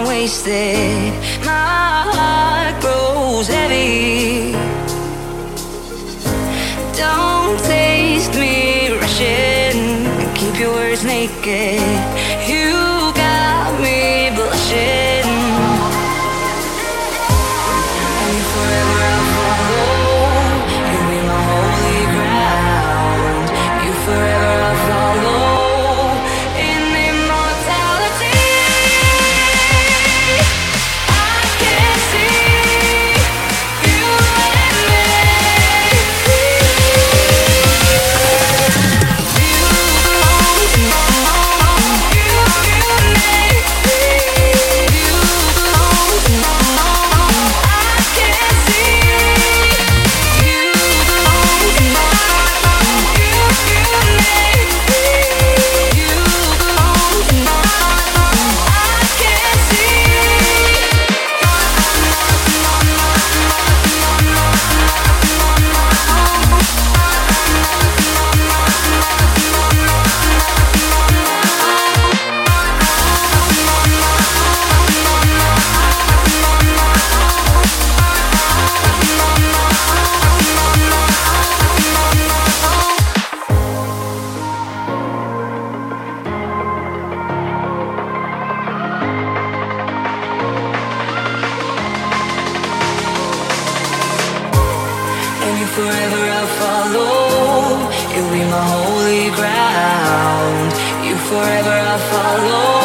time wasted. My heart grows heavy. Don't taste me rushing. Keep your words naked. You forever I'll follow. You'll be my holy ground. You forever I'll follow.